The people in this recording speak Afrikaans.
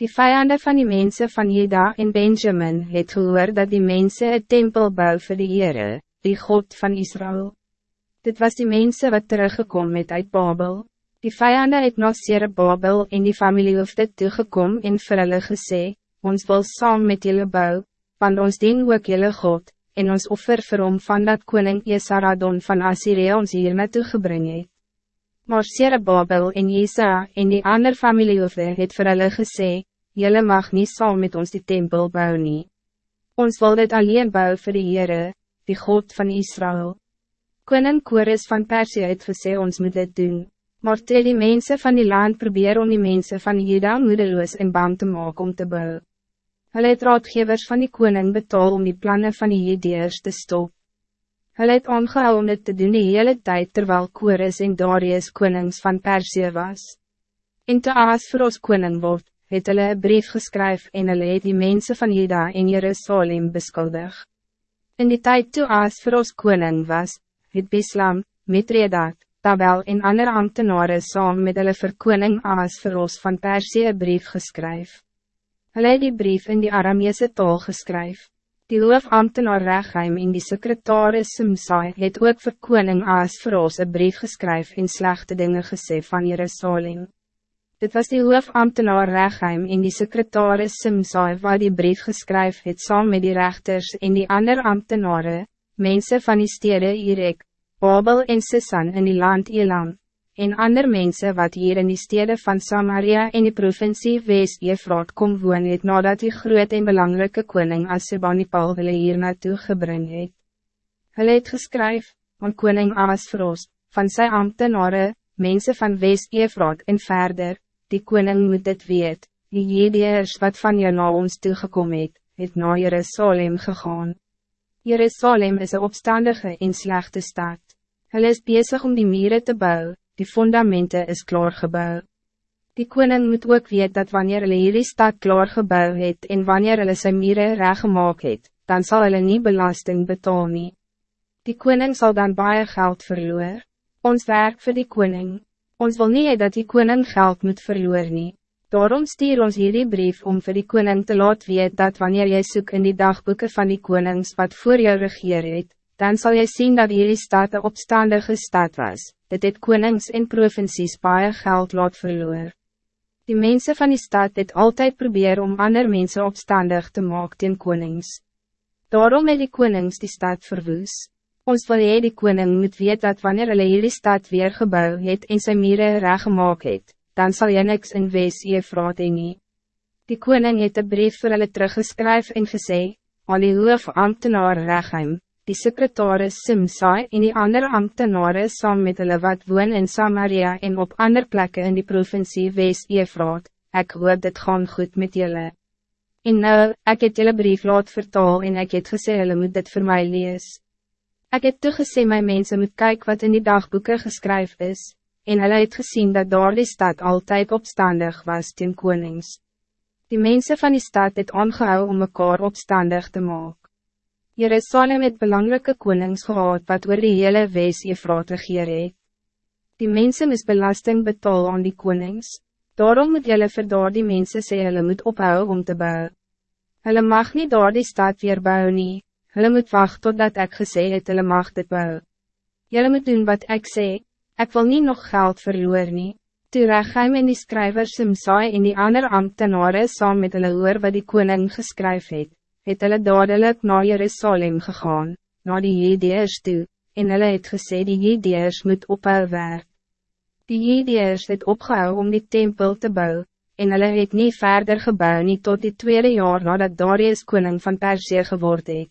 Die vijanden van die mensen van Juda en Benjamin het gehoor dat die mensen het tempel bouw vir die Heere, die God van Israël. Dit was die mensen wat teruggekomen met uit Babel. Die vijanden het nog Sere Babel en die familie hoofde toegekom en vir hulle gesê, ons wil saam met julle bou, want ons dien ook julle God, en ons offer vir hom van dat koning Esaradon van Assyrië ons hier naartoe gebring het. Maar Sere Babel en Jesa en die ander familiehoofde het vir hulle gesê, julle mag niet saam met ons die tempel bou nie. Ons wil dit alleen bou vir die Heere, die God van Israël. Koning Kores van Persie het gesê ons moet dit doen, maar toe die mensen van die land probeer om die mensen van Juda moedeloos en bang te maken om te bouwen. Hulle het raadgevers van die koning betaal om die plannen van die Judeers te stop. Hulle het aangehou om dit te doen die hele tijd terwijl Kores en Darius konings van Persie was. En te aas vir ons koning word, het hulle een brief geskryf en hulle het die mensen van Juda en Jerusalem beskuldig. In die tijd toe Aas vir ons koning was, het Bislam, Mitredat, Tabel en ander ambtenaren saam met hulle vir koning Aas vir ons van Persie een brief geskryf. Hulle het die brief in die Arameese taal geskryf. Die hoofambtenaar Regheim en die secretaris Simsai het ook vir koning Aas vir ons een brief geskryf en slechte dingen gesê van Jerusalem. Dit was die hoofambtenaar Regheim en die secretaris Simsai wat die brief geskryf het saam met die rechters en die ander ambtenaren, mensen van die stede Irek, Babel en Sisan in die land Elam, en ander mensen wat hier in die stede van Samaria en die provincie West-Efraat kom woon het nadat die groot en belangrijke koning Asirbanipal hulle hier naartoe gebring het. Hulle het geskryf, van koning Asfros, van sy ambtenaren, mensen van West-Efraat en verder, die koning moet dit weet, die Jedeers wat van jou na ons toegekom het, het na Jerusalem gegaan. Jerusalem is een opstandige en slechte stad. Hulle is bezig om die mieren te bouwen, die fundamenten is klaargebouw. Die koning moet ook weet dat wanneer hulle hierdie stad klaargebouw het en wanneer hulle sy mieren reggemaak het, dan zal hulle nie belasting betaal nie. Die koning zal dan baie geld verloor. Ons werk voor die koning. Ons wil niet dat die koning geld moet verloor nie. Daarom stuur ons hierdie brief om voor die koning te laat weet dat wanneer jy soek in die dagboeken van die konings wat voor jou regeer het, dan zal jy zien dat hierdie stad een opstandige stad was, dit het konings en provincies baie geld laat verloor. Die mensen van die stad het altijd probeer om ander mensen opstandig te maken ten konings. Daarom het die konings die stad verwoes. Ons wil jy die koning moet weet dat wanneer hulle hierdie stad weer gebouw het en sy mire reggemaak het, dan zal jy niks in wees je vraat nie. Die koning het een brief vir hulle teruggeskryf en gesê, al die hoof ambtenaar Regheim, die secretaris Simsai en die andere ambtenaren saam met hulle wat woon in Samaria en op ander plekken in die provincie Wees-Efraat, ek hoop dit gaan goed met julle. En nou, ek het julle brief laat vertaal en ek het gesê hulle moet dit voor mij lees. Ik heb toegesê my mensen moet kijken wat in die dagboeken geschreven is, en hulle het gezien dat daar die stad altijd opstandig was ten konings. Die mensen van die stad het aangehou om mekaar opstandig te maken. Jerusalem het belangrijke konings gehad wat oor die hele wees Efraat regeer het. Die mensen is belasting betaal aan die konings, daarom moet jylle vir daar die mense sê hulle moet ophou om te bouwen. Hulle mag niet daar die stad weer bouwen nie, Hulle moet wachten totdat ik gesê het hulle mag dit bou. Julle moet doen wat ik sê, ik wil niet nog geld verloor nie. Toe Regheim en die skryver Simsaai en die ander ambtenaren saam met hulle hoor wat die koning geskryf het, het hulle dadelijk naar Jerusalem gegaan, naar die Jedeers toe, en hulle het gesê die Jedeers moet ophou werk. Die Jedeers het opgehou om die tempel te bouwen, en hulle het nie verder gebouw nie tot die tweede jaar nadat Darius koning van Persie geword het.